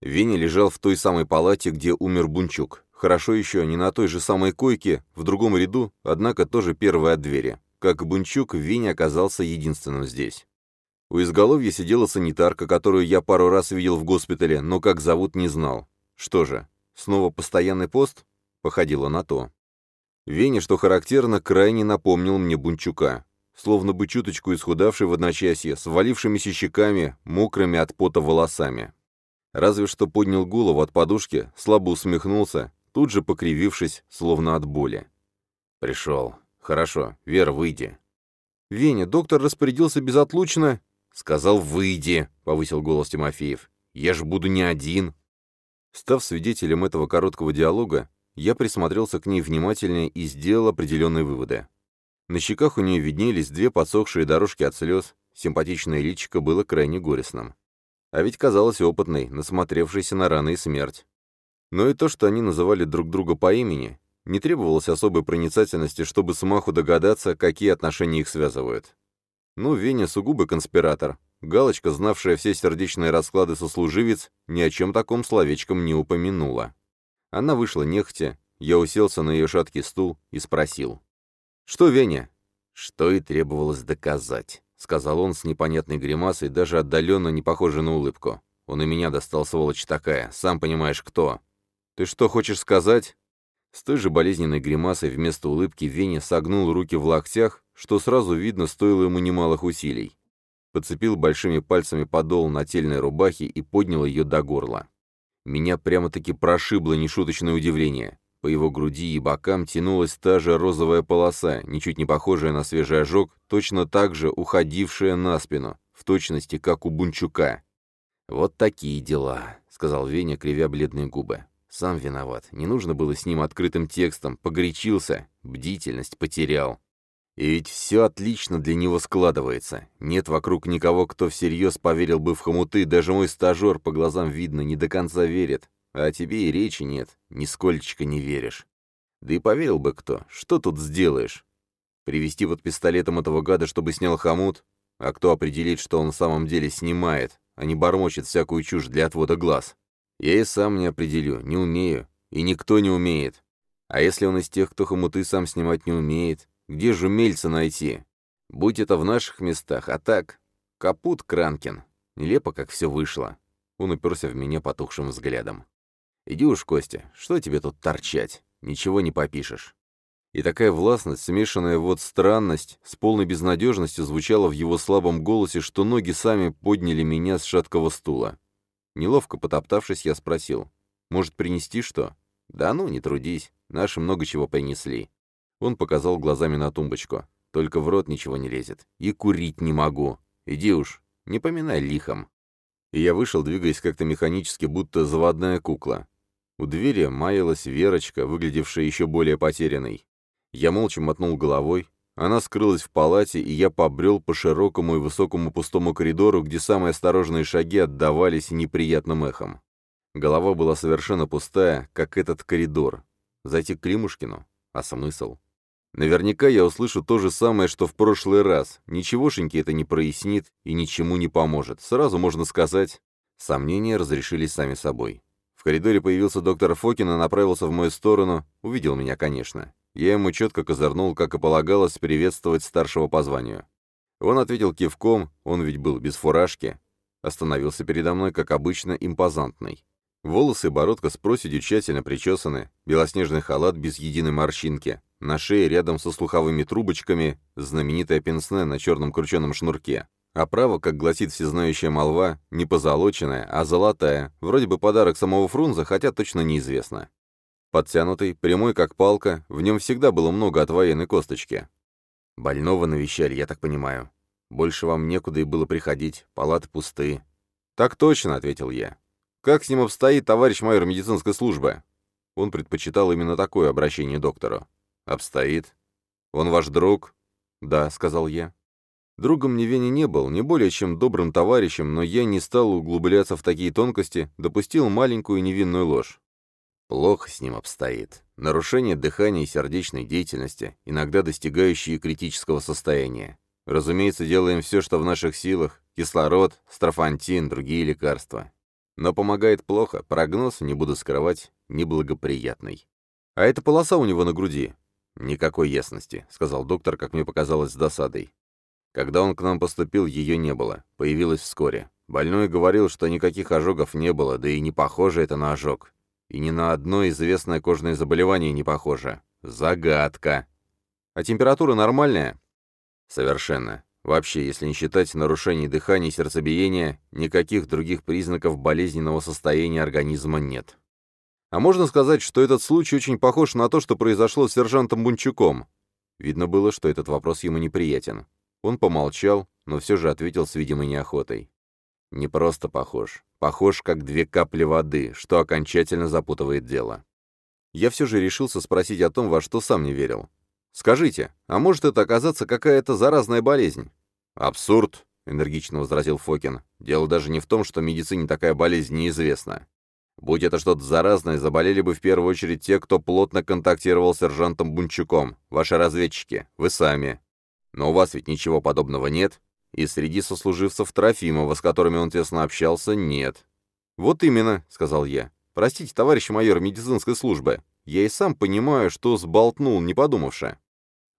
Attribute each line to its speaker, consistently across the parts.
Speaker 1: Веня лежал в той самой палате, где умер Бунчук. Хорошо еще не на той же самой койке, в другом ряду, однако тоже первая от двери. Как Бунчук, Веня оказался единственным здесь. У изголовья сидела санитарка, которую я пару раз видел в госпитале, но как зовут не знал. Что же, снова постоянный пост? Походило на то. Веня, что характерно, крайне напомнил мне Бунчука. Словно бы чуточку исхудавший в одночасье, с валившимися щеками, мокрыми от пота волосами. Разве что поднял голову от подушки, слабо усмехнулся, тут же покривившись, словно от боли. «Пришел. Хорошо. Вера, выйди».
Speaker 2: «Веня, доктор распорядился безотлучно...»
Speaker 1: «Сказал, выйди», — повысил голос Тимофеев. «Я ж буду не один». Став свидетелем этого короткого диалога, я присмотрелся к ней внимательнее и сделал определенные выводы. На щеках у нее виднелись две подсохшие дорожки от слез, симпатичное личико было крайне горестным. А ведь казалась опытной, насмотревшейся на раны и смерть. Но и то, что они называли друг друга по имени, не требовалось особой проницательности, чтобы смаху догадаться, какие отношения их связывают. Ну, Веня сугубый конспиратор. Галочка, знавшая все сердечные расклады сослуживец, ни о чем таком словечком не упомянула. Она вышла нехотя, я уселся на ее шаткий стул и спросил. «Что, Веня?» «Что и требовалось доказать». — сказал он с непонятной гримасой, даже отдаленно не похожей на улыбку. «Он и меня достал, сволочь такая, сам понимаешь, кто». «Ты что, хочешь сказать?» С той же болезненной гримасой вместо улыбки Веня согнул руки в локтях, что сразу видно стоило ему немалых усилий. Подцепил большими пальцами подол нательной рубахи и поднял ее до горла. Меня прямо-таки прошибло нешуточное удивление. По его груди и бокам тянулась та же розовая полоса, ничуть не похожая на свежий ожог, точно так же уходившая на спину, в точности, как у Бунчука. «Вот такие дела», — сказал Веня, кривя бледные губы. «Сам виноват. Не нужно было с ним открытым текстом. Погорячился. Бдительность потерял. И ведь все отлично для него складывается. Нет вокруг никого, кто всерьез поверил бы в хомуты. Даже мой стажер, по глазам видно, не до конца верит. А тебе и речи нет, нисколько не веришь. Да и поверил бы кто, что тут сделаешь? Привести под пистолетом этого гада, чтобы снял хомут? А кто определит, что он в самом деле снимает, а не бормочет всякую чушь для отвода глаз? Я и сам не определю, не умею, и никто не умеет. А если он из тех, кто хомуты сам снимать не умеет, где же умельца найти? Будь это в наших местах, а так... Капут Кранкин. Нелепо, как все вышло. Он уперся в меня потухшим взглядом. «Иди уж, Костя, что тебе тут торчать? Ничего не попишешь». И такая властность, смешанная вот странность, с полной безнадежностью звучала в его слабом голосе, что ноги сами подняли меня с шаткого стула. Неловко потоптавшись, я спросил, «Может, принести что?» «Да ну, не трудись, наши много чего принесли». Он показал глазами на тумбочку. «Только в рот ничего не лезет. И курить не могу. Иди уж, не поминай лихом». И я вышел, двигаясь как-то механически, будто заводная кукла. У двери маялась Верочка, выглядевшая еще более потерянной. Я молча мотнул головой, она скрылась в палате, и я побрел по широкому и высокому пустому коридору, где самые осторожные шаги отдавались неприятным эхом. Голова была совершенно пустая, как этот коридор. Зайти к Климушкину? А смысл? Наверняка я услышу то же самое, что в прошлый раз. Ничегошеньки это не прояснит и ничему не поможет. Сразу можно сказать... Сомнения разрешились сами собой. В коридоре появился доктор Фокин и направился в мою сторону. Увидел меня, конечно. Я ему четко козырнул, как и полагалось, приветствовать старшего по званию. Он ответил кивком, он ведь был без фуражки. Остановился передо мной, как обычно, импозантный. Волосы и бородка с проседью тщательно причесаны, белоснежный халат без единой морщинки, на шее рядом со слуховыми трубочками знаменитая пенсне на черном крученом шнурке. Оправа, как гласит всезнающая молва, не позолоченная, а золотая, вроде бы подарок самого Фрунза, хотя точно неизвестно. Подтянутый, прямой как палка, в нем всегда было много от военной косточки. Больного навещали, я так понимаю. Больше вам некуда и было приходить, палаты пустые. «Так точно», — ответил я. «Как с ним обстоит товарищ майор медицинской службы?» Он предпочитал именно такое обращение доктору. «Обстоит. Он ваш друг?» «Да», — сказал я. Другом мне Веня не был, не более чем добрым товарищем, но я не стал углубляться в такие тонкости, допустил маленькую невинную ложь. Плохо с ним обстоит. Нарушение дыхания и сердечной деятельности, иногда достигающие критического состояния. Разумеется, делаем все, что в наших силах. Кислород, строфантин, другие лекарства. Но помогает плохо, прогноз, не буду скрывать, неблагоприятный. А эта полоса у него на груди. Никакой ясности, сказал доктор, как мне показалось, с досадой. Когда он к нам поступил, ее не было. Появилась вскоре. Больной говорил, что никаких ожогов не было, да и не похоже это на ожог. И ни на одно известное кожное заболевание не похоже. Загадка. А температура нормальная? Совершенно. Вообще, если не считать нарушений дыхания и сердцебиения, никаких других признаков болезненного состояния организма нет. А можно сказать, что этот случай очень похож на то, что произошло с сержантом Бунчуком. Видно было, что этот вопрос ему неприятен. Он помолчал, но все же ответил с видимой неохотой. Не просто похож. Похож, как две капли воды, что окончательно запутывает дело. Я все же решился спросить о том, во что сам не верил. «Скажите, а может это оказаться какая-то заразная болезнь?» «Абсурд», — энергично возразил Фокин. «Дело даже не в том, что медицине такая болезнь неизвестна. Будь это что-то заразное, заболели бы в первую очередь те, кто плотно контактировал с сержантом Бунчуком, ваши разведчики, вы сами. Но у вас ведь ничего подобного нет, и среди сослуживцев Трофимова, с которыми он тесно общался, нет. «Вот именно», — сказал я. «Простите, товарищ майор медицинской службы, я и сам понимаю, что сболтнул, не подумавши».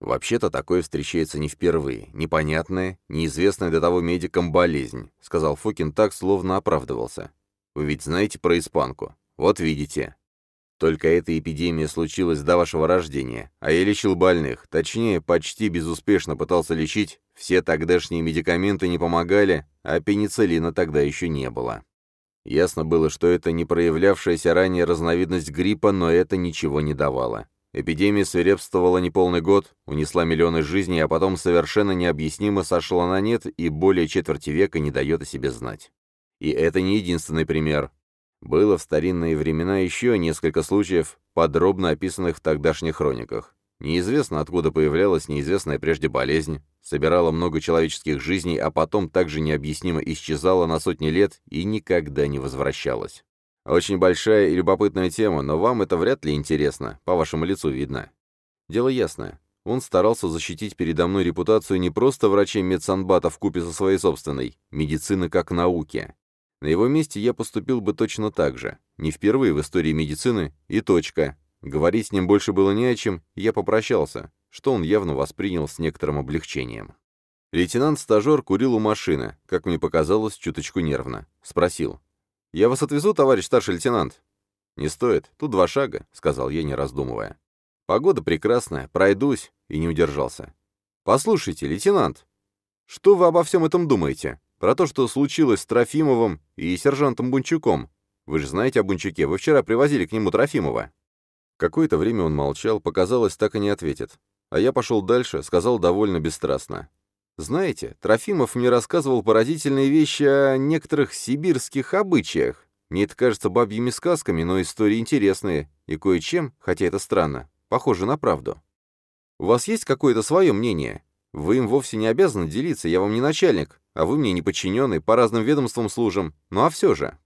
Speaker 1: «Вообще-то такое встречается не впервые. Непонятная, неизвестная до того медикам болезнь», — сказал Фокин так, словно оправдывался. «Вы ведь знаете про испанку. Вот видите. Только эта эпидемия случилась до вашего рождения, а я лечил больных, точнее, почти безуспешно пытался лечить, все тогдашние медикаменты не помогали, а пенициллина тогда еще не было. Ясно было, что это не проявлявшаяся ранее разновидность гриппа, но это ничего не давало. Эпидемия свирепствовала неполный год, унесла миллионы жизней, а потом совершенно необъяснимо сошла на нет и более четверти века не дает о себе знать. И это не единственный пример. Было в старинные времена еще несколько случаев, подробно описанных в тогдашних хрониках. Неизвестно, откуда появлялась неизвестная прежде болезнь, собирала много человеческих жизней, а потом также необъяснимо исчезала на сотни лет и никогда не возвращалась. Очень большая и любопытная тема, но вам это вряд ли интересно, по вашему лицу видно. Дело ясное. Он старался защитить передо мной репутацию не просто врачей медсанбата в купе со своей собственной, медицины как науки. На его месте я поступил бы точно так же. Не впервые в истории медицины, и точка. Говорить с ним больше было не о чем, я попрощался, что он явно воспринял с некоторым облегчением. Лейтенант-стажер курил у машины, как мне показалось, чуточку нервно. Спросил. «Я вас отвезу, товарищ старший лейтенант?» «Не стоит, тут два шага», — сказал я, не раздумывая. «Погода прекрасная, пройдусь», — и не удержался. «Послушайте, лейтенант, что вы обо всем этом думаете? Про то, что случилось с Трофимовым и сержантом Бунчуком. Вы же знаете о Бунчуке, вы вчера привозили к нему Трофимова». Какое-то время он молчал, показалось, так и не ответит. А я пошел дальше, сказал довольно бесстрастно. «Знаете, Трофимов мне рассказывал поразительные вещи о некоторых сибирских обычаях. Мне это кажется бабьими сказками, но истории интересные, и кое-чем, хотя это странно, похоже на правду. У вас есть какое-то свое мнение? Вы им вовсе не обязаны делиться, я вам не начальник, а вы мне не подчиненный, по разным ведомствам служим. Ну а все же.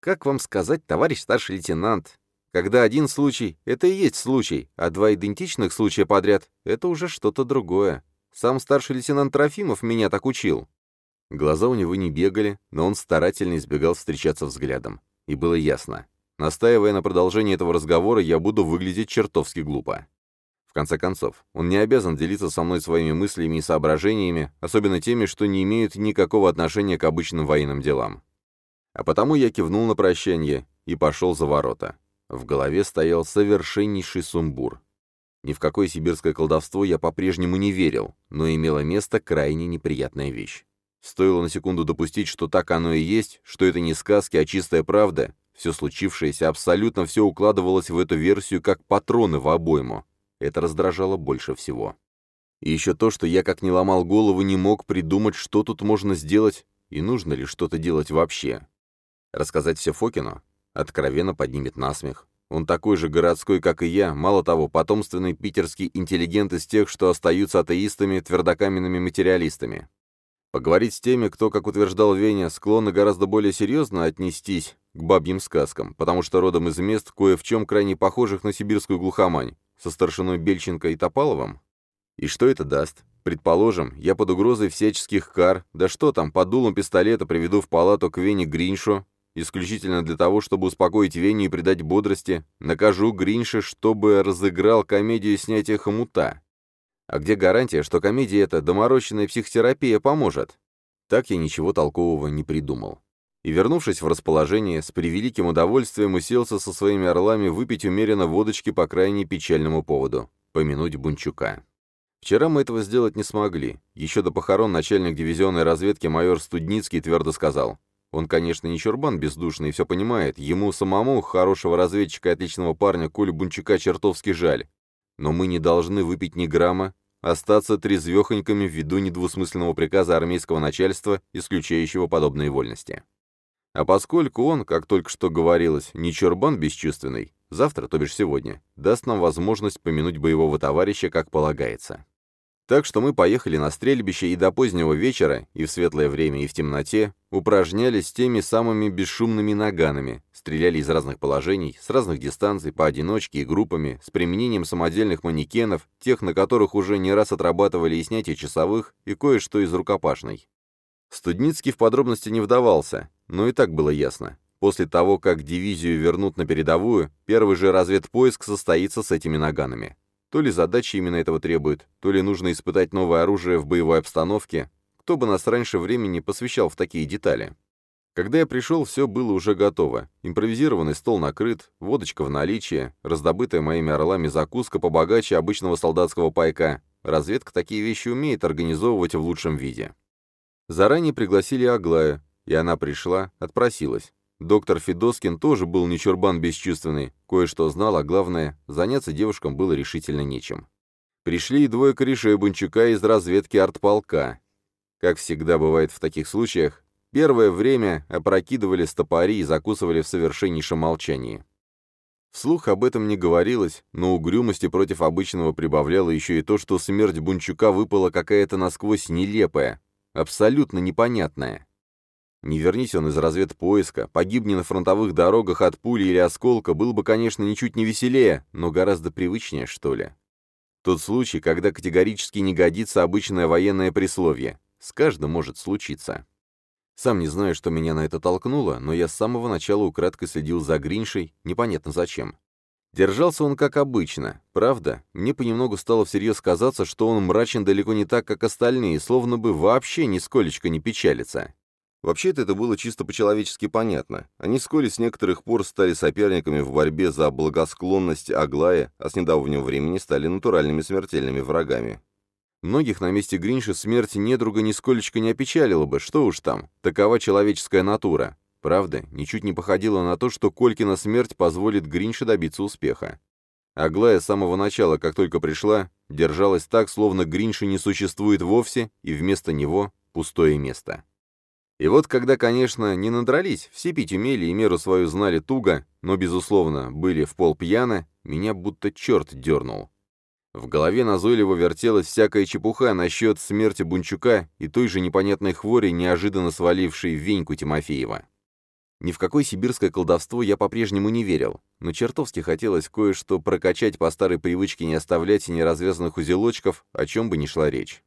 Speaker 1: Как вам сказать, товарищ старший лейтенант, когда один случай — это и есть случай, а два идентичных случая подряд — это уже что-то другое. Сам старший лейтенант Трофимов меня так учил. Глаза у него не бегали, но он старательно избегал встречаться взглядом. И было ясно. Настаивая на продолжении этого разговора, я буду выглядеть чертовски глупо. В конце концов, он не обязан делиться со мной своими мыслями и соображениями, особенно теми, что не имеют никакого отношения к обычным военным делам. А потому я кивнул на прощание и пошел за ворота. В голове стоял совершеннейший сумбур. Ни в какое сибирское колдовство я по-прежнему не верил, но имела место крайне неприятная вещь. Стоило на секунду допустить, что так оно и есть, что это не сказки, а чистая правда, все случившееся абсолютно все укладывалось в эту версию как патроны в обойму. Это раздражало больше всего. И еще то, что я как не ломал голову, не мог придумать, что тут можно сделать и нужно ли что-то делать вообще. Рассказать все Фокину? Откровенно поднимет насмех. Он такой же городской, как и я, мало того, потомственный питерский интеллигент из тех, что остаются атеистами, твердокаменными материалистами. Поговорить с теми, кто, как утверждал Веня, склонны гораздо более серьезно отнестись к бабьим сказкам, потому что родом из мест, кое в чем крайне похожих на сибирскую глухомань, со старшиной Бельченко и Топаловым? И что это даст? Предположим, я под угрозой всяческих кар, да что там, под дулом пистолета приведу в палату к Вене Гриншу, исключительно для того, чтобы успокоить Веню и придать бодрости, накажу Гринше, чтобы разыграл комедию снятия хомута. А где гарантия, что комедия эта доморощенная психотерапия поможет? Так я ничего толкового не придумал. И, вернувшись в расположение, с превеликим удовольствием уселся со своими орлами выпить умеренно водочки по крайне печальному поводу — помянуть Бунчука. Вчера мы этого сделать не смогли. Еще до похорон начальник дивизионной разведки майор Студницкий твердо сказал, он, конечно, не чурбан бездушный и все понимает, ему самому, хорошего разведчика и отличного парня, Колю Бунчука чертовски жаль. Но мы не должны выпить ни грамма, остаться трезвехонькими ввиду недвусмысленного приказа армейского начальства, исключающего подобные вольности. А поскольку он, как только что говорилось, не чурбан бесчувственный, завтра, то бишь сегодня, даст нам возможность помянуть боевого товарища, как полагается. Так что мы поехали на стрельбище и до позднего вечера, и в светлое время, и в темноте, упражнялись теми самыми бесшумными наганами, стреляли из разных положений, с разных дистанций, поодиночке и группами, с применением самодельных манекенов, тех, на которых уже не раз отрабатывали и снятие часовых, и кое-что из рукопашной. Студницкий в подробности не вдавался, но и так было ясно. После того, как дивизию вернут на передовую, первый же разведпоиск состоится с этими наганами. То ли задача именно этого требует, то ли нужно испытать новое оружие в боевой обстановке. Кто бы нас раньше времени посвящал в такие детали? Когда я пришел, все было уже готово. Импровизированный стол накрыт, водочка в наличии, раздобытая моими орлами закуска побогаче обычного солдатского пайка. Разведка такие вещи умеет организовывать в лучшем виде. Заранее пригласили Аглая, и она пришла, отпросилась. Доктор Федоскин тоже был не чурбан бесчувственный, кое-что знал, а главное, заняться девушкам было решительно нечем. Пришли и двое корешей Бунчука из разведки артполка. Как всегда бывает в таких случаях, первое время опрокидывали стопори и закусывали в совершеннейшем молчании. Вслух об этом не говорилось, но угрюмости против обычного прибавляло еще и то, что смерть Бунчука выпала какая-то насквозь нелепая, абсолютно непонятная. Не вернись он из разведпоиска, погибни на фронтовых дорогах от пули или осколка, был бы, конечно, ничуть не веселее, но гораздо привычнее, что ли. Тот случай, когда категорически не годится обычное военное присловие. С каждым может случиться. Сам не знаю, что меня на это толкнуло, но я с самого начала украдкой следил за Гриншей, непонятно зачем. Держался он как обычно. Правда, мне понемногу стало всерьез казаться, что он мрачен далеко не так, как остальные, словно бы вообще нисколечко не печалится. Вообще-то это было чисто по-человечески понятно. Они вскоре с некоторых пор стали соперниками в борьбе за благосклонность Аглая, а с недавнего времени стали натуральными смертельными врагами. Многих на месте Гринша смерть недруга нисколечко не опечалила бы, что уж там, такова человеческая натура. Правда, ничуть не походило на то, что Колькина смерть позволит Гринше добиться успеха. Аглая с самого начала, как только пришла, держалась так, словно Гринши не существует вовсе, и вместо него пустое место. И вот когда, конечно, не надрались, все пить умели и меру свою знали туго, но, безусловно, были в пол пьяны, меня будто черт дернул. В голове назойливо вертелась всякая чепуха насчет смерти Бунчука и той же непонятной хвори, неожиданно свалившей Веньку Тимофеева. Ни в какое сибирское колдовство я по-прежнему не верил, но чертовски хотелось кое-что прокачать по старой привычке не оставлять неразвязанных узелочков, о чем бы ни шла речь.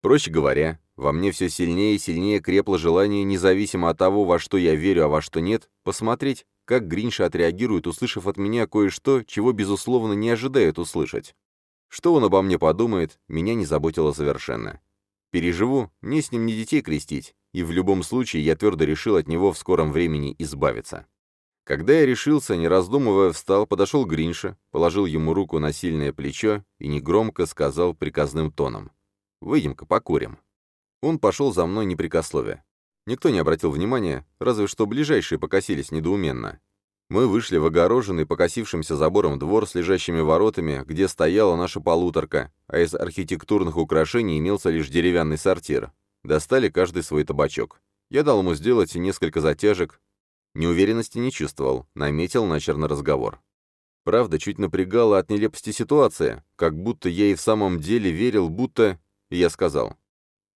Speaker 1: Проще говоря, во мне все сильнее и сильнее крепло желание, независимо от того, во что я верю, а во что нет, посмотреть, как Гринша отреагирует, услышав от меня кое-что, чего, безусловно, не ожидает услышать. Что он обо мне подумает, меня не заботило совершенно. Переживу, мне с ним не детей крестить, и в любом случае я твердо решил от него в скором времени избавиться. Когда я решился, не раздумывая, встал, подошел к Гринше, положил ему руку на сильное плечо и негромко сказал приказным тоном. Выйдем-ка покурим». Он пошел за мной непрекословие. Никто не обратил внимания, разве что ближайшие покосились недоуменно. Мы вышли в огороженный покосившимся забором двор с лежащими воротами, где стояла наша полуторка, а из архитектурных украшений имелся лишь деревянный сортир. Достали каждый свой табачок. Я дал ему сделать несколько затяжек. Неуверенности не чувствовал, наметил начерно разговор. Правда, чуть напрягала от нелепости ситуация, как будто я и в самом деле верил, будто и я сказал.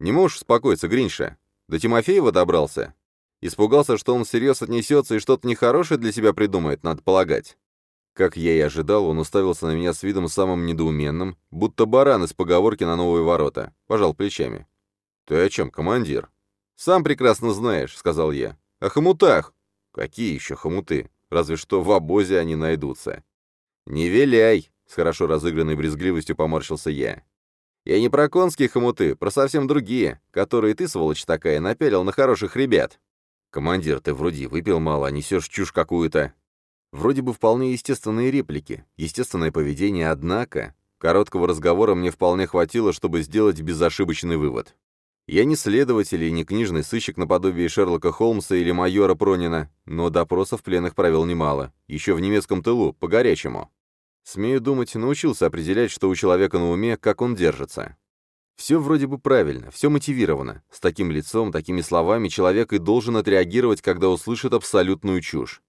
Speaker 1: «Не можешь успокоиться, Гринша? До Тимофеева добрался? Испугался, что он всерьез отнесется и что-то нехорошее для себя придумает, надо полагать». Как я и ожидал, он уставился на меня с видом самым недоуменным, будто баран из поговорки на новые ворота. Пожал плечами. «Ты о чем, командир?» «Сам прекрасно знаешь», — сказал я. «О хомутах. Какие еще хомуты? Разве что в обозе они найдутся. Не виляй, с хорошо разыгранной брезгливостью поморщился я. Я не про конские хомуты, про совсем другие, которые ты, сволочь такая, напялил на хороших ребят. Командир, ты вроде выпил мало, а несешь чушь какую-то. Вроде бы вполне естественные реплики, естественное поведение, однако... Короткого разговора мне вполне хватило, чтобы сделать безошибочный вывод. Я не следователь и не книжный сыщик наподобие Шерлока Холмса или майора Пронина, но допросов пленных провел немало, еще в немецком тылу, по-горячему. Смею думать, научился определять, что у человека на уме, как он держится. Все вроде бы правильно, все мотивировано. С таким лицом, такими словами человек и должен отреагировать, когда услышит абсолютную чушь.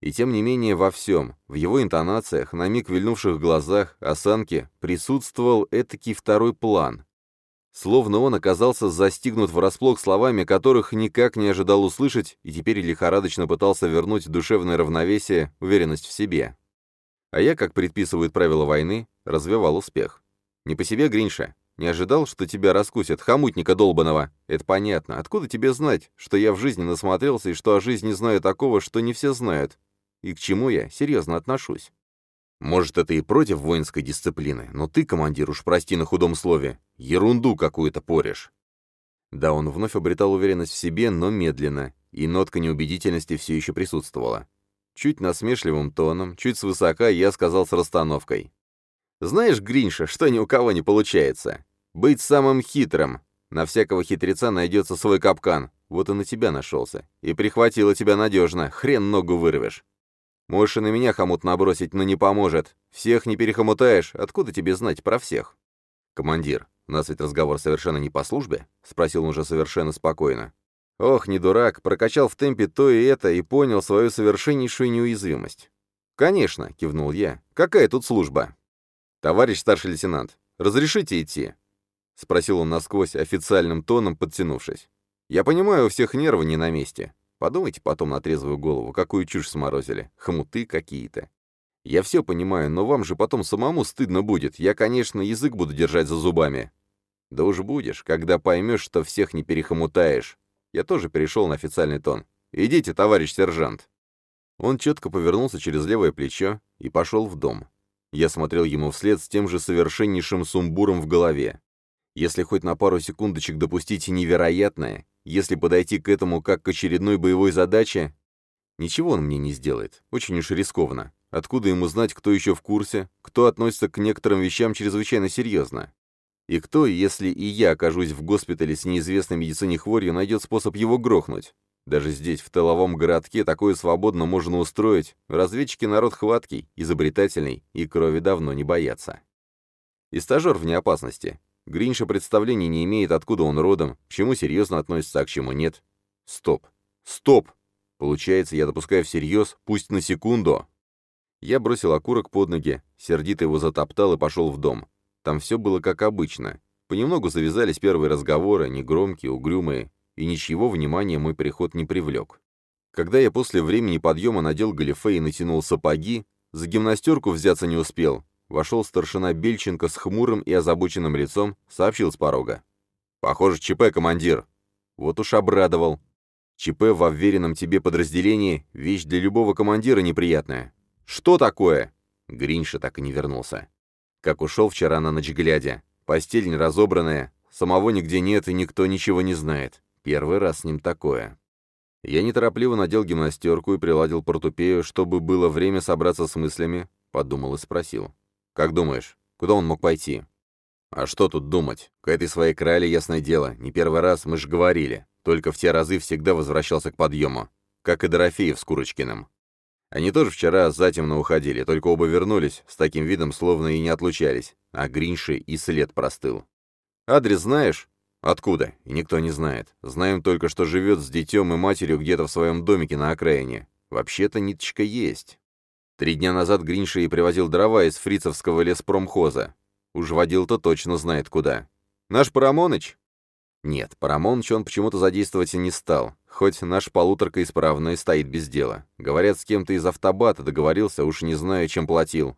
Speaker 1: И тем не менее во всем, в его интонациях, на миг вильнувших глазах, осанке, присутствовал этакий второй план. Словно он оказался застигнут врасплох словами, которых никак не ожидал услышать, и теперь лихорадочно пытался вернуть душевное равновесие, уверенность в себе. А я, как предписывают правила войны, развивал успех. Не по себе, Гринша. Не ожидал, что тебя раскусят, хомутника долбаного. Это понятно. Откуда тебе знать, что я в жизни насмотрелся и что о жизни знаю такого, что не все знают? и к чему я серьезно отношусь. Может, это и против воинской дисциплины, но ты, командир, уж прости на худом слове, ерунду какую-то порешь. Да, он вновь обретал уверенность в себе, но медленно, и нотка неубедительности все еще присутствовала. Чуть насмешливым тоном, чуть свысока я сказал с расстановкой. «Знаешь, Гринша, что ни у кого не получается? Быть самым хитрым. На всякого хитреца найдется свой капкан. Вот и на тебя нашелся. И прихватило тебя надежно, хрен ногу вырвешь. Можешь и на меня хомут набросить, но не поможет. Всех не перехомутаешь, откуда тебе знать про всех? Командир, у нас ведь разговор совершенно не по службе? Спросил он уже совершенно спокойно. Ох, не дурак, прокачал в темпе то и это и понял свою совершеннейшую неуязвимость. «Конечно», — кивнул я. «Какая тут служба?» «Товарищ старший лейтенант, разрешите идти?» — спросил он насквозь официальным тоном, подтянувшись. «Я понимаю, у всех нервы не на месте. Подумайте потом на трезвую голову, какую чушь сморозили. Хмуты какие-то. Я все понимаю, но вам же потом самому стыдно будет. Я, конечно, язык буду держать за зубами. Да уж будешь, когда поймешь, что всех не перехомутаешь. Я тоже перешел на официальный тон. «Идите, товарищ сержант». Он четко повернулся через левое плечо и пошел в дом. Я смотрел ему вслед с тем же совершеннейшим сумбуром в голове. Если хоть на пару секундочек допустить невероятное, если подойти к этому как к очередной боевой задаче, ничего он мне не сделает. Очень уж рискованно. Откуда ему знать, кто еще в курсе, кто относится к некоторым вещам чрезвычайно серьезно? И кто, если и я окажусь в госпитале с неизвестной медицине хворью, найдет способ его грохнуть? Даже здесь, в тыловом городке, такое свободно можно устроить. Разведчики народ хваткий, изобретательный, и крови давно не боятся. И стажер вне опасности. Гринша представления не имеет, откуда он родом, к чему серьезно относится, а к чему нет. Стоп. Стоп! Получается, я допускаю всерьез, пусть на секунду. Я бросил окурок под ноги, сердито его затоптал и пошел в дом. Там все было как обычно. Понемногу завязались первые разговоры, негромкие, угрюмые, и ничего внимания мой приход не привлек. Когда я после времени подъема надел галифе и натянул сапоги, за гимнастерку взяться не успел, Вошел старшина Бельченко с хмурым и озабоченным лицом, сообщил с порога. «Похоже, ЧП, командир». Вот уж обрадовал. ЧП в уверенном тебе подразделении — вещь для любого командира неприятная. «Что такое?» Гринша так и не вернулся. Как ушел вчера на ночь глядя. Постель разобранная, самого нигде нет и никто ничего не знает. Первый раз с ним такое. Я неторопливо надел гимнастерку и приладил портупею, чтобы было время собраться с мыслями, подумал и спросил. Как думаешь, куда он мог пойти? А что тут думать? К этой своей крале, ясное дело, не первый раз мы же говорили. Только в те разы всегда возвращался к подъему. Как и Дорофеев с Курочкиным. Они тоже вчера затемно уходили, только оба вернулись, с таким видом, словно и не отлучались. А Гринши и след простыл. «Адрес знаешь?» «Откуда?» И никто не знает. Знаем только, что живет с детем и матерью где-то в своем домике на окраине. Вообще-то ниточка есть. Три дня назад Гринша и привозил дрова из фрицевского леспромхоза. Уж водил-то точно знает куда. Наш Парамоныч? Нет, Парамоныч он почему-то задействовать и не стал, хоть наш полуторка исправно стоит без дела. Говорят, с кем-то из автобата договорился, уж не знаю, чем платил.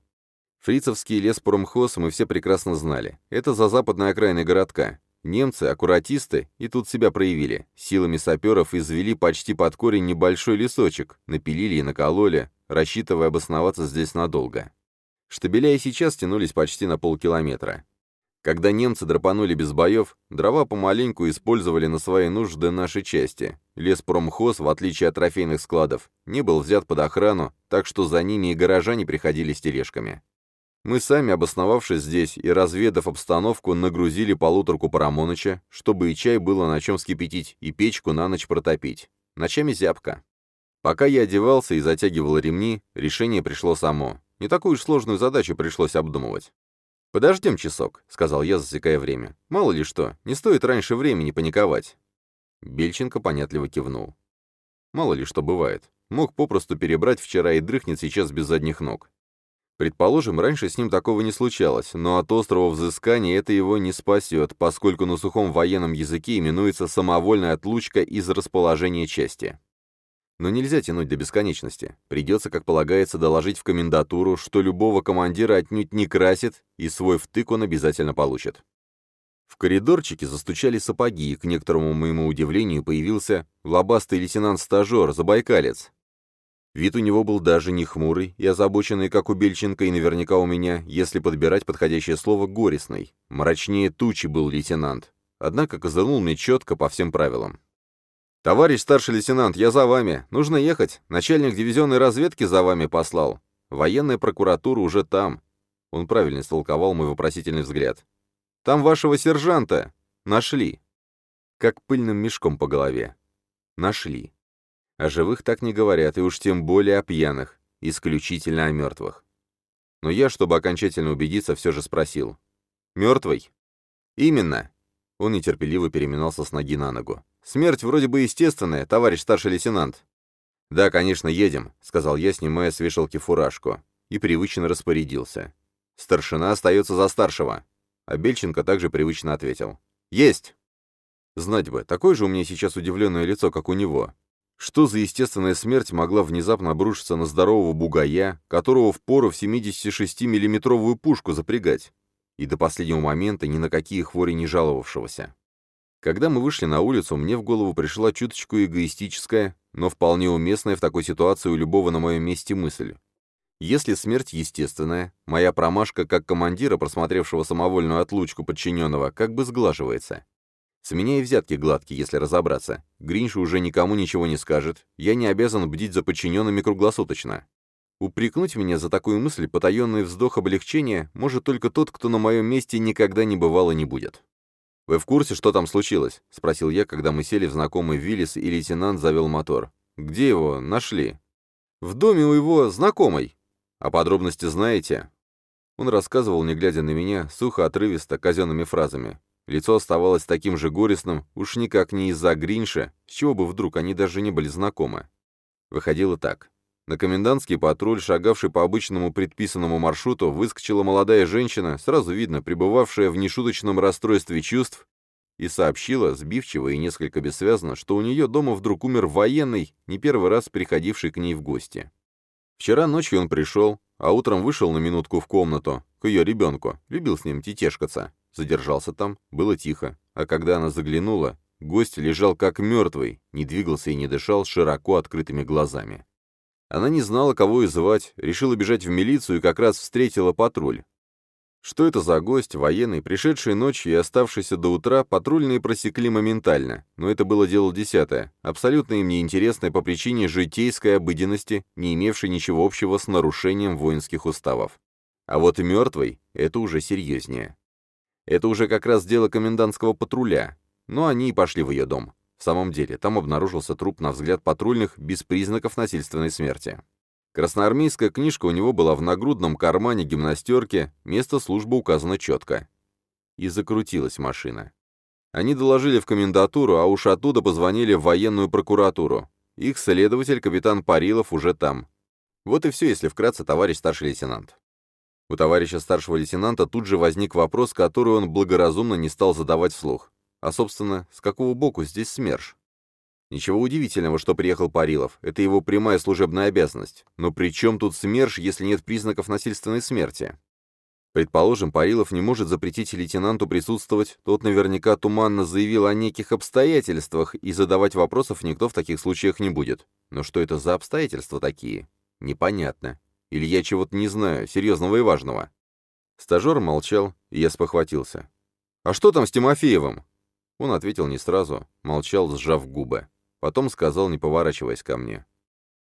Speaker 1: Фрицевский леспромхоз мы все прекрасно знали. Это за западной окраиной городка. Немцы, аккуратисты, и тут себя проявили. Силами саперов извели почти под корень небольшой лесочек, напилили и накололи, рассчитывая обосноваться здесь надолго. Штабеля и сейчас тянулись почти на полкилометра. Когда немцы драпанули без боев, дрова помаленьку использовали на свои нужды нашей части. Леспромхоз, в отличие от трофейных складов, не был взят под охрану, так что за ними и горожане приходили с тележками. Мы сами, обосновавшись здесь и разведав обстановку, нагрузили полуторку Парамоныча, чтобы и чай было на чем скипятить, и печку на ночь протопить. Ночами зябко. Пока я одевался и затягивал ремни, решение пришло само. Не такую уж сложную задачу пришлось обдумывать. «Подождем часок», — сказал я, засекая время. «Мало ли что, не стоит раньше времени паниковать». Бельченко понятливо кивнул. «Мало ли что бывает. Мог попросту перебрать вчера и дрыхнет сейчас без задних ног. Предположим, раньше с ним такого не случалось, но от острого взыскания это его не спасет, поскольку на сухом военном языке именуется самовольная отлучка из расположения части. Но нельзя тянуть до бесконечности. Придется, как полагается, доложить в комендатуру, что любого командира отнюдь не красит, и свой втык он обязательно получит. В коридорчике застучали сапоги, и, к некоторому моему удивлению, появился лобастый лейтенант-стажер, забайкалец, Вид у него был даже не хмурый и озабоченный, как у Бельченко, и наверняка у меня, если подбирать подходящее слово, горестный. Мрачнее тучи был лейтенант. Однако козырнул мне четко по всем правилам. «Товарищ старший лейтенант, я за вами. Нужно ехать. Начальник дивизионной разведки за вами послал. Военная прокуратура уже там». Он правильно истолковал мой вопросительный взгляд. «Там вашего сержанта. Нашли». Как пыльным мешком по голове. Нашли. О живых так не говорят, и уж тем более о пьяных, исключительно о мертвых. Но я, чтобы окончательно убедиться, все же спросил. «Мертвый?» «Именно!» Он нетерпеливо переминался с ноги на ногу. «Смерть вроде бы естественная, товарищ старший лейтенант». «Да, конечно, едем», — сказал я, снимая с вешалки фуражку, и привычно распорядился. «Старшина остается за старшего». А Бельченко также привычно ответил. «Есть!» Знать бы, такое же у меня сейчас удивленное лицо, как у него. Что за естественная смерть могла внезапно обрушиться на здорового бугая, которого впору в 76-миллиметровую пушку запрягать, и до последнего момента ни на какие хвори не жаловавшегося? Когда мы вышли на улицу, мне в голову пришла чуточку эгоистическая, но вполне уместная в такой ситуации у любого на моем месте мысль. Если смерть естественная, моя промашка как командира, просмотревшего самовольную отлучку подчиненного, как бы сглаживается. С меня и взятки гладкие, если разобраться. Гринша уже никому ничего не скажет. Я не обязан бдить за подчиненными круглосуточно. Упрекнуть меня за такую мысль, потаенный вздох облегчения, может только тот, кто на моем месте никогда не бывал и не будет. «Вы в курсе, что там случилось?» — спросил я, когда мы сели в знакомый Виллис, и лейтенант завел мотор. «Где его нашли?» «В доме у его знакомой». «А подробности знаете?» Он рассказывал, не глядя на меня, сухо, отрывисто, казенными фразами. Лицо оставалось таким же горестным, уж никак не из-за Гринша, с чего бы вдруг они даже не были знакомы. Выходило так. На комендантский патруль, шагавший по обычному предписанному маршруту, выскочила молодая женщина, сразу видно, пребывавшая в нешуточном расстройстве чувств, и сообщила, сбивчиво и несколько бессвязно, что у нее дома вдруг умер военный, не первый раз приходивший к ней в гости. Вчера ночью он пришел, а утром вышел на минутку в комнату, к ее ребенку, любил с ним тетешкаться. Задержался там, было тихо, а когда она заглянула, гость лежал как мертвый, не двигался и не дышал широко открытыми глазами. Она не знала, кого и звать, решила бежать в милицию и как раз встретила патруль. Что это за гость, военный, пришедший ночью и оставшийся до утра, патрульные просекли моментально, но это было дело десятое, абсолютно им неинтересное по причине житейской обыденности, не имевшей ничего общего с нарушением воинских уставов. А вот мертвый — это уже серьезнее. Это уже как раз дело комендантского патруля. Но они и пошли в ее дом. В самом деле, там обнаружился труп на взгляд патрульных без признаков насильственной смерти. Красноармейская книжка у него была в нагрудном кармане гимнастерки, место службы указано четко. И закрутилась машина. Они доложили в комендатуру, а уж оттуда позвонили в военную прокуратуру. Их следователь, капитан Парилов, уже там. Вот и все, если вкратце, товарищ старший лейтенант. У товарища старшего лейтенанта тут же возник вопрос, который он благоразумно не стал задавать вслух. А, собственно, с какого боку здесь СМЕРШ? Ничего удивительного, что приехал Парилов, это его прямая служебная обязанность. Но при чем тут СМЕРШ, если нет признаков насильственной смерти? Предположим, Парилов не может запретить лейтенанту присутствовать, тот наверняка туманно заявил о неких обстоятельствах, и задавать вопросов никто в таких случаях не будет. Но что это за обстоятельства такие? Непонятно. Или я чего-то не знаю, серьезного и важного. Стажер молчал, и я спохватился. «А что там с Тимофеевым?» Он ответил не сразу, молчал, сжав губы. Потом сказал, не поворачиваясь ко мне.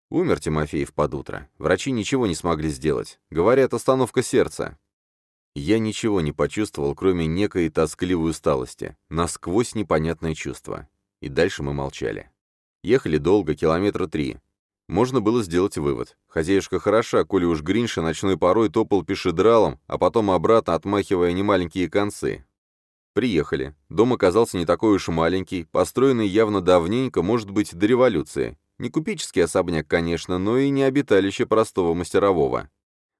Speaker 1: Умер Тимофеев под утро. Врачи ничего не смогли сделать. Говорят, остановка сердца. Я ничего не почувствовал, кроме некой тоскливой усталости, насквозь непонятное чувство. И дальше мы молчали. Ехали долго, километра три. Можно было сделать вывод. Хозяюшка хороша, коли уж Гринша ночной порой топал пешедралом, а потом обратно отмахивая немаленькие концы. Приехали. Дом оказался не такой уж маленький, построенный явно давненько, может быть, до революции. Не купеческий особняк, конечно, но и не обиталище простого мастерового.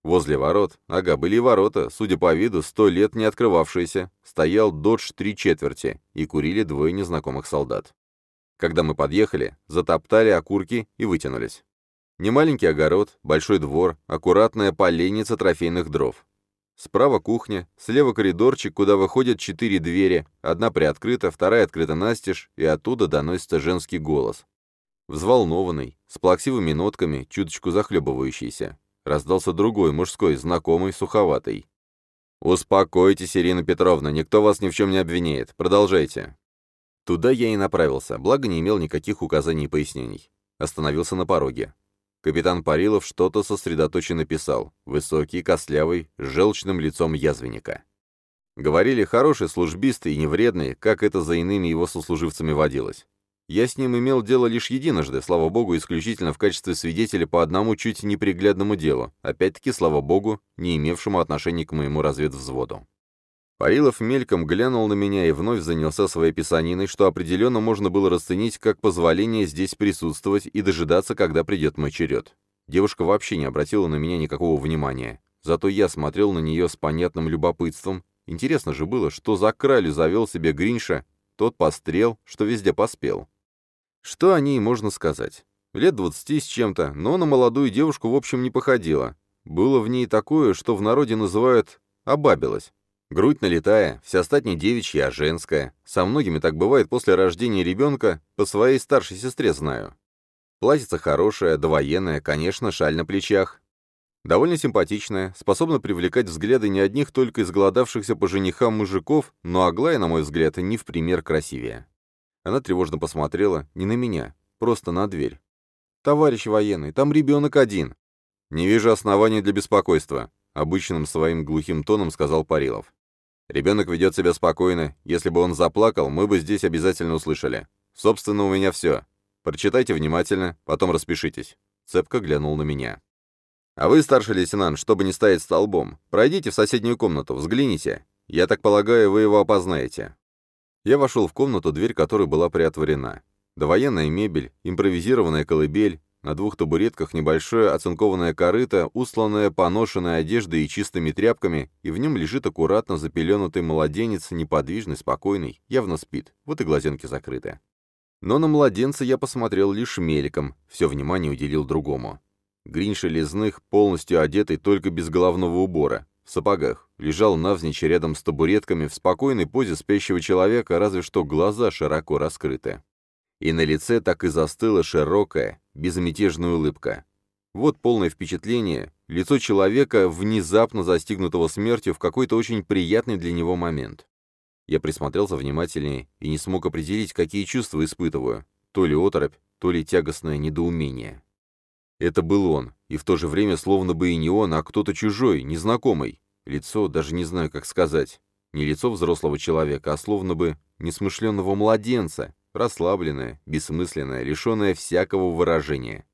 Speaker 1: Возле ворот, ага, были и ворота, судя по виду, сто лет не открывавшиеся, стоял додж три четверти, и курили двое незнакомых солдат. Когда мы подъехали, затоптали окурки и вытянулись. Немаленький огород, большой двор, аккуратная поленница трофейных дров. Справа кухня, слева коридорчик, куда выходят четыре двери, одна приоткрыта, вторая открыта настежь, и оттуда доносится женский голос. Взволнованный, с плаксивыми нотками, чуточку захлебывающийся. Раздался другой, мужской, знакомый, суховатый. «Успокойтесь, Ирина Петровна, никто вас ни в чем не обвиняет. Продолжайте». Туда я и направился, благо не имел никаких указаний и пояснений. Остановился на пороге. Капитан Парилов что-то сосредоточенно писал, высокий, костлявый, с желчным лицом язвенника. Говорили, хороший службист и невредный, как это за иными его сослуживцами водилось. Я с ним имел дело лишь единожды, слава богу, исключительно в качестве свидетеля по одному чуть неприглядному делу, опять-таки, слава богу, не имевшему отношения к моему разведвзводу. Парилов мельком глянул на меня и вновь занялся своей писаниной, что определенно можно было расценить как позволение здесь присутствовать и дожидаться, когда придет мой черед. Девушка вообще не обратила на меня никакого внимания. Зато я смотрел на нее с понятным любопытством. Интересно же было, что за кралю завел себе Гринша, тот пострел, что везде поспел. Что о ней можно сказать? Лет двадцати с чем-то, но на молодую девушку в общем не походила. Было в ней такое, что в народе называют «обабилась». Грудь налетая, вся стать не девичья, а женская. Со многими так бывает после рождения ребенка, по своей старшей сестре знаю. Платьице хорошее, довоенное, конечно, шаль на плечах. Довольно симпатичная, способна привлекать взгляды не одних только изголодавшихся по женихам мужиков, но Аглая, на мой взгляд, не в пример красивее. Она тревожно посмотрела, не на меня, просто на дверь. «Товарищ военный, там ребенок один». «Не вижу оснований для беспокойства», — обычным своим глухим тоном сказал Парилов. «Ребенок ведет себя спокойно. Если бы он заплакал, мы бы здесь обязательно услышали. Собственно, у меня все. Прочитайте внимательно, потом распишитесь». Цепко глянул на меня. «А вы, старший лейтенант, чтобы не стоять столбом, пройдите в соседнюю комнату, взгляните. Я так полагаю, вы его опознаете. Я вошел в комнату, дверь которой была приотворена. Довоенная мебель, импровизированная колыбель, на двух табуретках небольшое оцинкованное корыто, усланное поношенной одеждой и чистыми тряпками, и в нем лежит аккуратно запеленутый младенец, неподвижный, спокойный, явно спит, вот и глазенки закрыты. Но на младенца я посмотрел лишь мельком, все внимание уделил другому. Гринша Лизных, полностью одетый только без головного убора, в сапогах, лежал навзничь рядом с табуретками в спокойной позе спящего человека, разве что глаза широко раскрыты. И на лице так и застыла широкая, безмятежная улыбка. Вот полное впечатление, лицо человека, внезапно застигнутого смертью в какой-то очень приятный для него момент. Я присмотрелся внимательнее и не смог определить, какие чувства испытываю, то ли оторопь, то ли тягостное недоумение. Это был он, и в то же время словно бы и не он, а кто-то чужой, незнакомый. Лицо, даже не знаю, как сказать. Не лицо взрослого человека, а словно бы несмышленного младенца, расслабленное, бессмысленное, лишенное всякого выражения.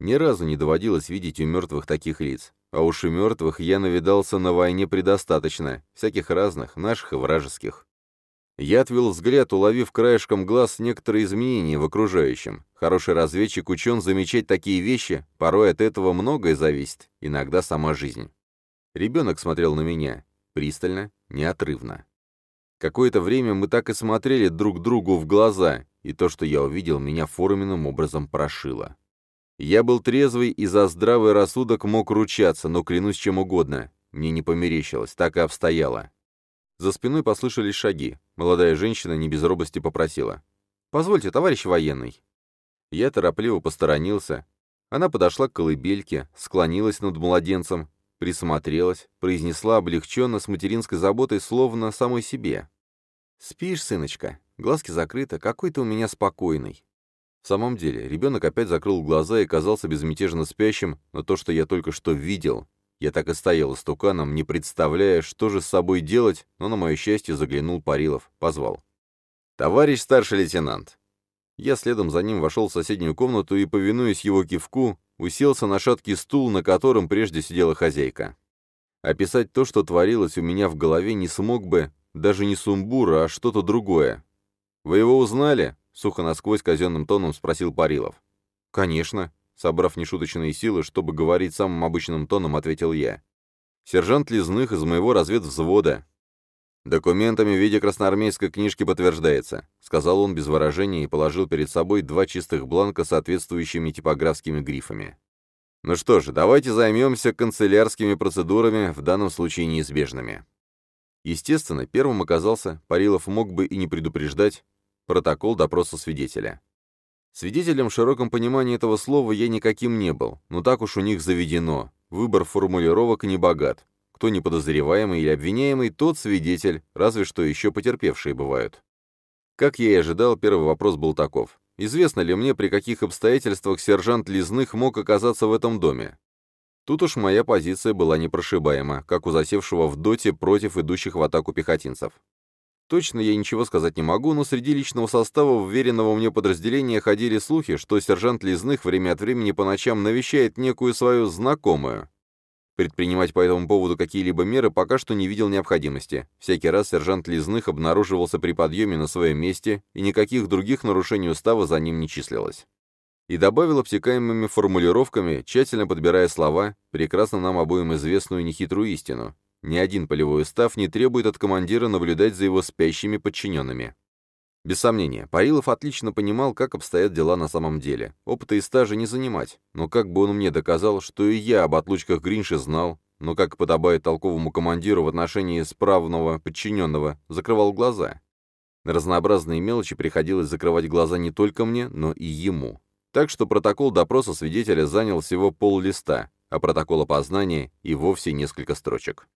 Speaker 1: Ни разу не доводилось видеть у мертвых таких лиц. А уж и мертвых я навидался на войне предостаточно, всяких разных, наших и вражеских. Я отвел взгляд, уловив краешком глаз некоторые изменения в окружающем. Хороший разведчик учен замечать такие вещи, порой от этого многое зависит, иногда сама жизнь. Ребенок смотрел на меня, пристально, неотрывно. Какое-то время мы так и смотрели друг другу в глаза, и то, что я увидел, меня форменным образом прошило. Я был трезвый и за здравый рассудок мог ручаться, но клянусь чем угодно. Мне не померещилось, так и обстояло. За спиной послышались шаги. Молодая женщина не без робости попросила. «Позвольте, товарищ военный». Я торопливо посторонился. Она подошла к колыбельке, склонилась над младенцем, присмотрелась, произнесла облегченно с материнской заботой, словно самой себе. «Спишь, сыночка? Глазки закрыты, какой ты у меня спокойный». В самом деле, ребенок опять закрыл глаза и казался безмятежно спящим, но то, что я только что видел, я так и стоял истуканом, не представляя, что же с собой делать, но, на мое счастье, заглянул Парилов, позвал. «Товарищ старший лейтенант!» Я следом за ним вошел в соседнюю комнату и, повинуясь его кивку, уселся на шаткий стул, на котором прежде сидела хозяйка. Описать то, что творилось у меня в голове, не смог бы, даже не сумбура, а что-то другое. «Вы его узнали?» — сухо насквозь казенным тоном спросил Парилов. «Конечно», — собрав нешуточные силы, чтобы говорить самым обычным тоном, ответил я. «Сержант Лизных из моего разведвзвода. «Документами в виде красноармейской книжки подтверждается», сказал он без выражения и положил перед собой два чистых бланка с соответствующими типографскими грифами. «Ну что же, давайте займемся канцелярскими процедурами, в данном случае неизбежными». Естественно, первым оказался, Парилов мог бы и не предупреждать, протокол допроса свидетеля. Свидетелем в широком понимании этого слова я никаким не был, но так уж у них заведено, выбор формулировок не богат, кто не подозреваемый или обвиняемый, тот свидетель, разве что еще потерпевшие бывают. Как я и ожидал, первый вопрос был таков. Известно ли мне, при каких обстоятельствах сержант Лизных мог оказаться в этом доме? Тут уж моя позиция была непрошибаема, как у засевшего в доте против идущих в атаку пехотинцев. Точно я ничего сказать не могу, но среди личного состава вверенного мне подразделения ходили слухи, что сержант Лизных время от времени по ночам навещает некую свою знакомую, Предпринимать по этому поводу какие-либо меры пока что не видел необходимости. Всякий раз сержант Лизных обнаруживался при подъеме на своем месте, и никаких других нарушений устава за ним не числилось. И добавил обтекаемыми формулировками, тщательно подбирая слова, прекрасно нам обоим известную нехитрую истину. Ни один полевой устав не требует от командира наблюдать за его спящими подчиненными. Без сомнения, Парилов отлично понимал, как обстоят дела на самом деле. Опыта и стажа не занимать, но как бы он мне доказал, что и я об отлучках Гринши знал, но, как подобает толковому командиру в отношении справного подчиненного, закрывал глаза. На разнообразные мелочи приходилось закрывать глаза не только мне, но и ему. Так что протокол допроса свидетеля занял всего пол листа, а протокол опознания и вовсе несколько строчек.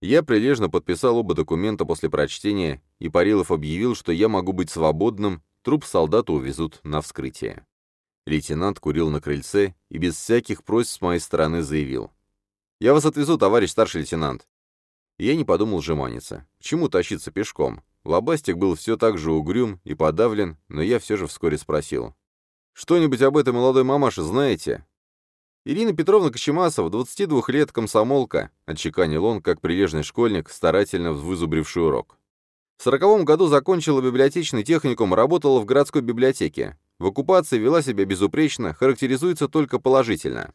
Speaker 1: Я прилежно подписал оба документа после прочтения, и Парилов объявил, что я могу быть свободным, труп солдата увезут на вскрытие. Лейтенант курил на крыльце и без всяких просьб с моей стороны заявил. «Я вас отвезу, товарищ старший лейтенант». Я не подумал жеманиться. К чему тащиться пешком? Лобастик был все так же угрюм и подавлен, но я все же вскоре спросил. «Что-нибудь об этой молодой мамаше знаете?» Ирина Петровна Кочемасова, 22 лет, комсомолка, отчеканил он, как прилежный школьник, старательно вызубривший урок. В сороковом году закончила библиотечный техникум, работала в городской библиотеке. В оккупации вела себя безупречно, характеризуется только положительно.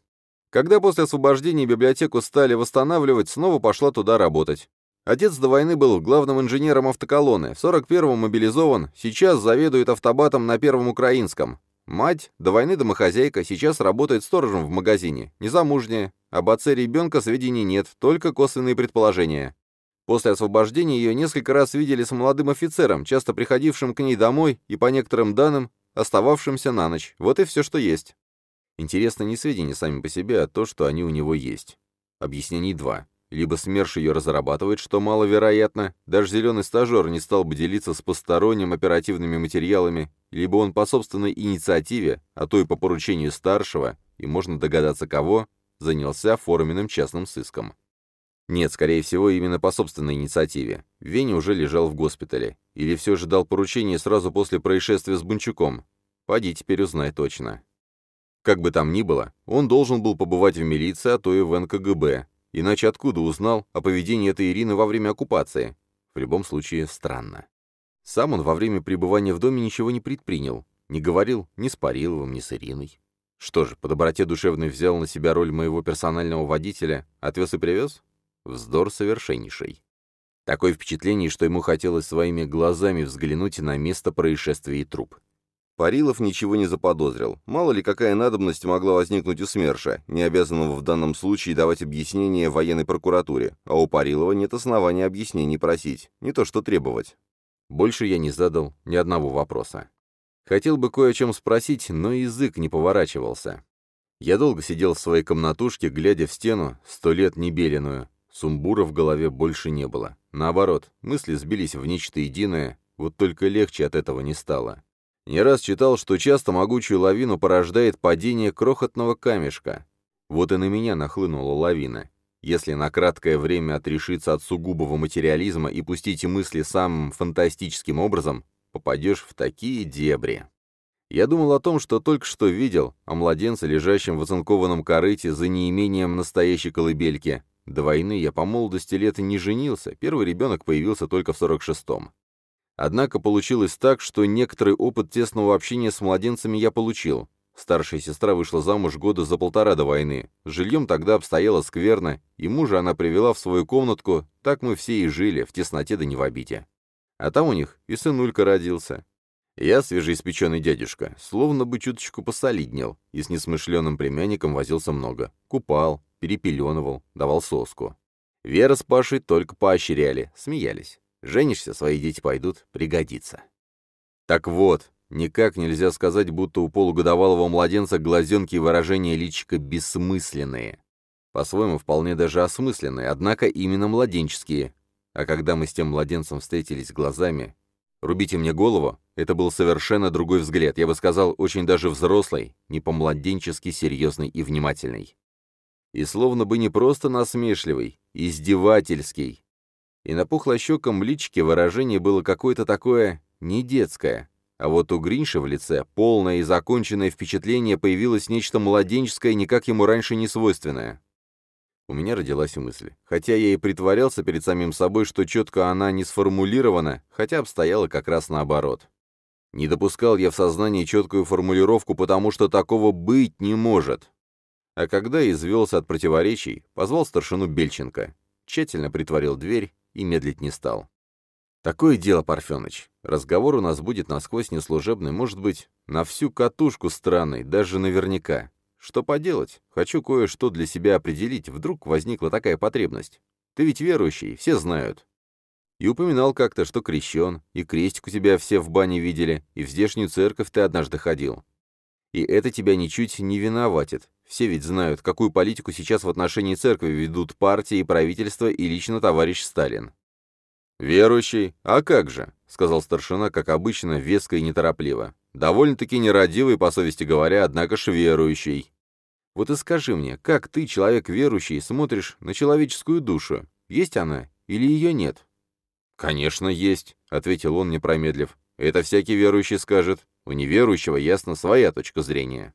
Speaker 1: Когда после освобождения библиотеку стали восстанавливать, снова пошла туда работать. Отец до войны был главным инженером автоколонны, в 41-м мобилизован, сейчас заведует автобатом на Первом Украинском. Мать, до войны домохозяйка, сейчас работает сторожем в магазине, незамужняя. Об отце ребенка сведений нет, только косвенные предположения. После освобождения ее несколько раз видели с молодым офицером, часто приходившим к ней домой и, по некоторым данным, остававшимся на ночь. Вот и все, что есть. Интересно не сведения сами по себе, а то, что они у него есть. Объяснений два. Либо СМЕРШ ее разрабатывает, что маловероятно, даже зеленый стажер не стал бы делиться с посторонним оперативными материалами, либо он по собственной инициативе, а то и по поручению старшего, и можно догадаться кого, занялся форменным частным сыском. Нет, скорее всего, именно по собственной инициативе. Веня уже лежал в госпитале. Или все же дал поручение сразу после происшествия с Бунчуком. Поди теперь узнай точно. Как бы там ни было, он должен был побывать в милиции, а то и в НКГБ, Иначе откуда узнал о поведении этой Ирины во время оккупации? В любом случае, странно. Сам он во время пребывания в доме ничего не предпринял. Не говорил ни с Париловым, ни с Ириной. Что же, по доброте душевной взял на себя роль моего персонального водителя, отвез и привез? Вздор совершеннейший. Такое впечатление, что ему хотелось своими глазами взглянуть на место происшествия и труп. Парилов ничего не заподозрил. Мало ли какая надобность могла возникнуть у СМЕРШа, не обязанного в данном случае давать объяснение военной прокуратуре, а у Парилова нет основания объяснений просить, не то что требовать. Больше я не задал ни одного вопроса. Хотел бы кое о чем спросить, но язык не поворачивался. Я долго сидел в своей комнатушке, глядя в стену, сто лет небеленную. Сумбура в голове больше не было. Наоборот, мысли сбились в нечто единое, вот только легче от этого не стало. Не раз читал, что часто могучую лавину порождает падение крохотного камешка. Вот и на меня нахлынула лавина. Если на краткое время отрешиться от сугубого материализма и пустить мысли самым фантастическим образом, попадешь в такие дебри. Я думал о том, что только что видел, о младенце, лежащем в оцинкованном корыте за неимением настоящей колыбельки. До войны я по молодости лет не женился, первый ребенок появился только в 46-м. Однако получилось так, что некоторый опыт тесного общения с младенцами я получил. Старшая сестра вышла замуж года за полтора до войны. С жильем тогда обстояло скверно, и мужа она привела в свою комнатку, так мы все и жили, в тесноте да не в обиде. А там у них и сынулька родился. Я, свежеиспеченный дядюшка, словно бы чуточку посолиднел, и с несмышленым племянником возился много. Купал, перепеленывал, давал соску. Вера с Пашей только поощряли, смеялись. Женишься, свои дети пойдут, пригодится. Так вот, никак нельзя сказать, будто у полугодовалого младенца глазенки и выражения личика бессмысленные. По-своему, вполне даже осмысленные, однако именно младенческие. А когда мы с тем младенцем встретились глазами, рубите мне голову, это был совершенно другой взгляд, я бы сказал, очень даже взрослый, не по-младенчески серьезный и внимательный. И словно бы не просто насмешливый, издевательский, и на пухлощеком личке выражение было какое-то такое не детское, а вот у Гринша в лице полное и законченное впечатление появилось нечто младенческое, никак ему раньше не свойственное. У меня родилась мысль. Хотя я и притворялся перед самим собой, что четко она не сформулирована, хотя обстояла как раз наоборот. Не допускал я в сознании четкую формулировку, потому что такого быть не может. А когда извелся от противоречий, позвал старшину Бельченко, тщательно притворил дверь и медлить не стал. «Такое дело, Парфеныч. Разговор у нас будет насквозь неслужебный, может быть, на всю катушку странный, даже наверняка. Что поделать? Хочу кое-что для себя определить, вдруг возникла такая потребность. Ты ведь верующий, все знают. И упоминал как-то, что крещен, и крестик у тебя все в бане видели, и в здешнюю церковь ты однажды ходил. И это тебя ничуть не виноватит. Все ведь знают, какую политику сейчас в отношении церкви ведут партии и правительство и лично товарищ Сталин. «Верующий? А как же?» — сказал старшина, как обычно, веско и неторопливо. «Довольно-таки нерадивый, по совести говоря, однако ж верующий. Вот и скажи мне, как ты, человек верующий, смотришь на человеческую душу? Есть она или ее нет?» «Конечно, есть», — ответил он, не промедлив. «Это всякий верующий скажет. У неверующего ясно своя точка зрения».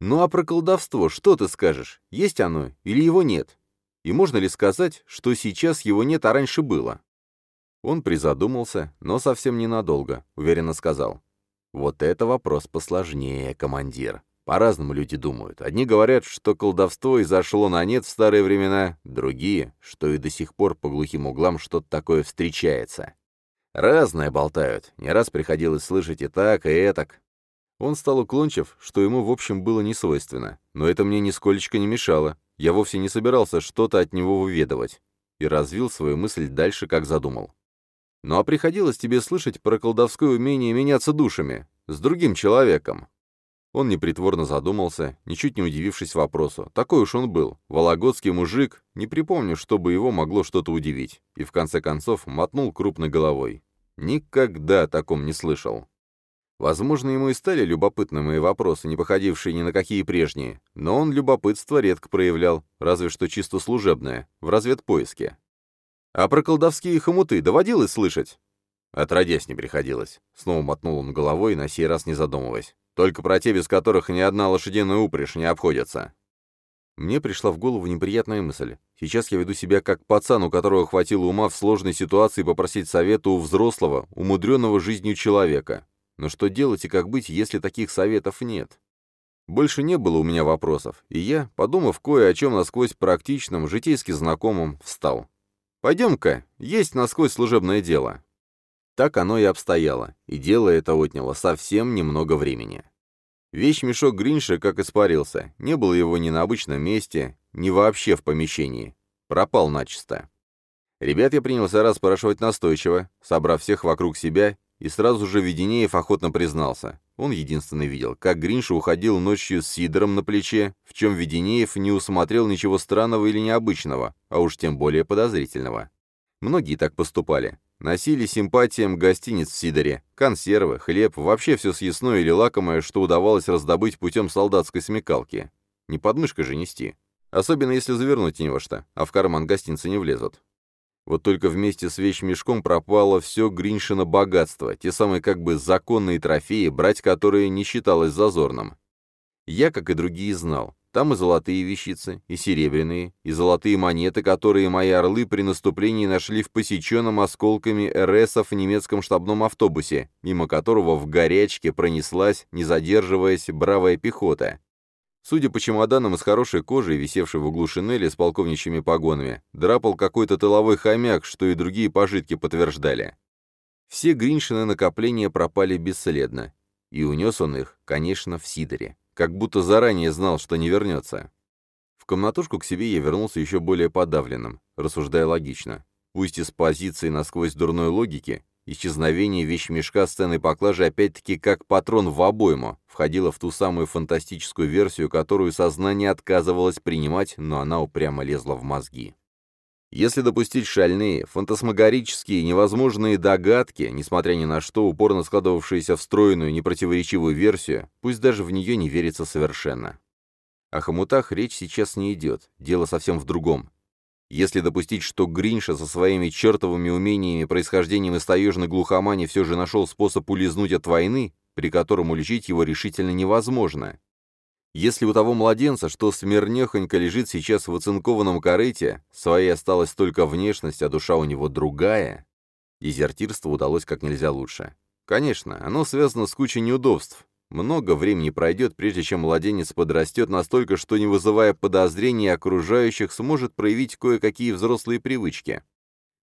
Speaker 1: Ну а про колдовство что ты скажешь? Есть оно или его нет? И можно ли сказать, что сейчас его нет, а раньше было? Он призадумался, но совсем ненадолго, уверенно сказал. Вот это вопрос посложнее, командир. По-разному люди думают. Одни говорят, что колдовство изошло на нет в старые времена, другие, что и до сих пор по глухим углам что-то такое встречается. Разное болтают. Не раз приходилось слышать и так, и этак. Он стал уклончив, что ему, в общем, было не свойственно, но это мне нисколечко не мешало, я вовсе не собирался что-то от него выведывать, и развил свою мысль дальше, как задумал. «Ну а приходилось тебе слышать про колдовское умение меняться душами, с другим человеком?» Он непритворно задумался, ничуть не удивившись вопросу. Такой уж он был, вологодский мужик, не припомню, чтобы его могло что-то удивить, и в конце концов мотнул крупной головой. Никогда о таком не слышал. Возможно, ему и стали любопытны мои вопросы, не походившие ни на какие прежние, но он любопытство редко проявлял, разве что чисто служебное, в разведпоиске. А про колдовские хомуты доводилось слышать? Отродясь не приходилось. Снова мотнул он головой, на сей раз не задумываясь. Только про те, без которых ни одна лошадиная упряжь не обходится. Мне пришла в голову неприятная мысль. Сейчас я веду себя как пацан, у которого хватило ума в сложной ситуации попросить совета у взрослого, умудренного жизнью человека. Но что делать и как быть, если таких советов нет? Больше не было у меня вопросов, и я, подумав кое о чем насквозь практичном, житейски знакомом, встал. «Пойдем-ка, есть насквозь служебное дело». Так оно и обстояло, и дело это отняло совсем немного времени. Вещь-мешок Гринша как испарился, не было его ни на обычном месте, ни вообще в помещении. Пропал начисто. Ребят я принялся расспрашивать настойчиво, собрав всех вокруг себя, и сразу же Веденеев охотно признался. Он единственный видел, как Гринша уходил ночью с Сидором на плече, в чем Веденеев не усмотрел ничего странного или необычного, а уж тем более подозрительного. Многие так поступали. Носили симпатиям гостиниц в Сидоре, консервы, хлеб, вообще все съестное или лакомое, что удавалось раздобыть путем солдатской смекалки. Не подмышкой же нести. Особенно если завернуть не во что, а в карман гостинцы не влезут. Вот только вместе с вещмешком пропало все Гриншина богатство, те самые как бы законные трофеи, брать которые не считалось зазорным. Я, как и другие, знал. Там и золотые вещицы, и серебряные, и золотые монеты, которые мои орлы при наступлении нашли в посеченном осколками РСов немецком штабном автобусе, мимо которого в горячке пронеслась, не задерживаясь, бравая пехота. Судя по чемоданам из хорошей кожи, висевшей в углу шинели с полковничьими погонами, драпал какой-то тыловой хомяк, что и другие пожитки подтверждали. Все Гриншины накопления пропали бесследно, и унес он их, конечно, в Сидоре, как будто заранее знал, что не вернется. В комнатушку к себе я вернулся еще более подавленным, рассуждая логично. Пусть из позиции насквозь дурной логики, Исчезновение вещмешка сцены поклажи опять-таки как патрон в обойму входило в ту самую фантастическую версию, которую сознание отказывалось принимать, но она упрямо лезла в мозги. Если допустить шальные, фантасмагорические, невозможные догадки, несмотря ни на что, упорно складывавшиеся в стройную, непротиворечивую версию, пусть даже в нее не верится совершенно. О хомутах речь сейчас не идет, дело совсем в другом. Если допустить, что Гринша со своими чертовыми умениями, происхождением из таежной глухомани все же нашел способ улизнуть от войны, при котором уличить его решительно невозможно. Если у того младенца, что смирнехонько лежит сейчас в оцинкованном корыте, своей осталась только внешность, а душа у него другая, дезертирство удалось как нельзя лучше. Конечно, оно связано с кучей неудобств, много времени пройдет, прежде чем младенец подрастет настолько, что, не вызывая подозрений окружающих, сможет проявить кое-какие взрослые привычки.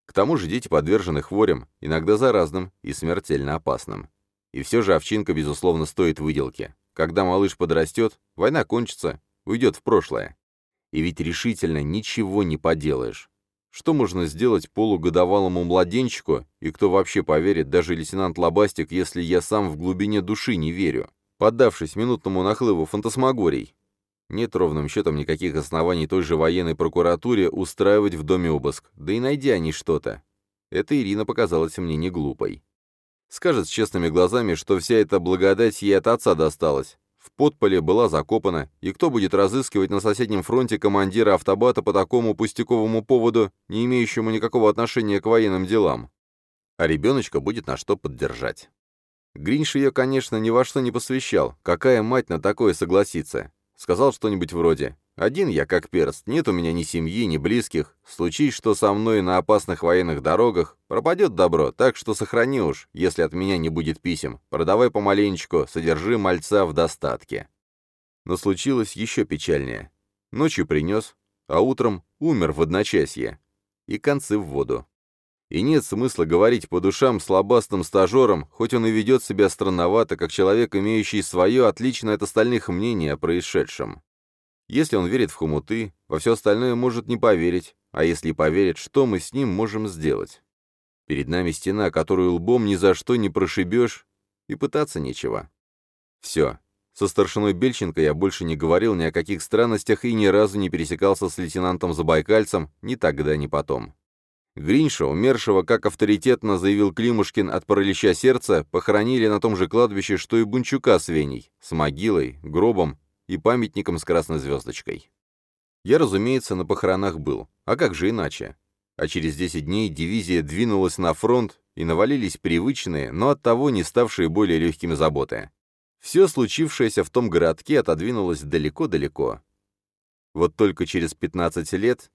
Speaker 1: К тому же дети подвержены хворям, иногда заразным и смертельно опасным. И все же овчинка, безусловно, стоит выделки. Когда малыш подрастет, война кончится, уйдет в прошлое. И ведь решительно ничего не поделаешь. Что можно сделать полугодовалому младенчику, и кто вообще поверит, даже лейтенант Лобастик, если я сам в глубине души не верю, поддавшись минутному нахлыву фантасмагорий? Нет ровным счетом никаких оснований той же военной прокуратуре устраивать в доме обыск, да и найди они что-то. Эта Ирина показалась мне не глупой. Скажет с честными глазами, что вся эта благодать ей от отца досталась, в подполе была закопана, и кто будет разыскивать на соседнем фронте командира автобата по такому пустяковому поводу, не имеющему никакого отношения к военным делам? А ребеночка будет на что поддержать. Гринш ее, конечно, ни во что не посвящал, какая мать на такое согласится. Сказал что-нибудь вроде один я как перст, нет у меня ни семьи, ни близких. Случись, что со мной на опасных военных дорогах, пропадет добро, так что сохрани уж, если от меня не будет писем. Продавай помаленечку, содержи мальца в достатке. Но случилось еще печальнее. Ночью принес, а утром умер в одночасье. И концы в воду. И нет смысла говорить по душам слабастым стажерам, хоть он и ведет себя странновато, как человек, имеющий свое отличное от остальных мнение о происшедшем. Если он верит в хомуты, во все остальное может не поверить, а если поверит, что мы с ним можем сделать? Перед нами стена, которую лбом ни за что не прошибешь, и пытаться нечего. Все. Со старшиной Бельченко я больше не говорил ни о каких странностях и ни разу не пересекался с лейтенантом Забайкальцем ни тогда, ни потом. Гринша, умершего, как авторитетно заявил Климушкин от паралича сердца, похоронили на том же кладбище, что и Бунчука с Веней, с могилой, гробом и памятником с красной звездочкой. Я, разумеется, на похоронах был. А как же иначе? А через 10 дней дивизия двинулась на фронт, и навалились привычные, но оттого не ставшие более легкими заботы. Все случившееся в том городке отодвинулось далеко-далеко. Вот только через 15 лет,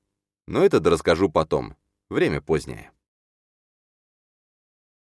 Speaker 1: но это расскажу потом. Время позднее.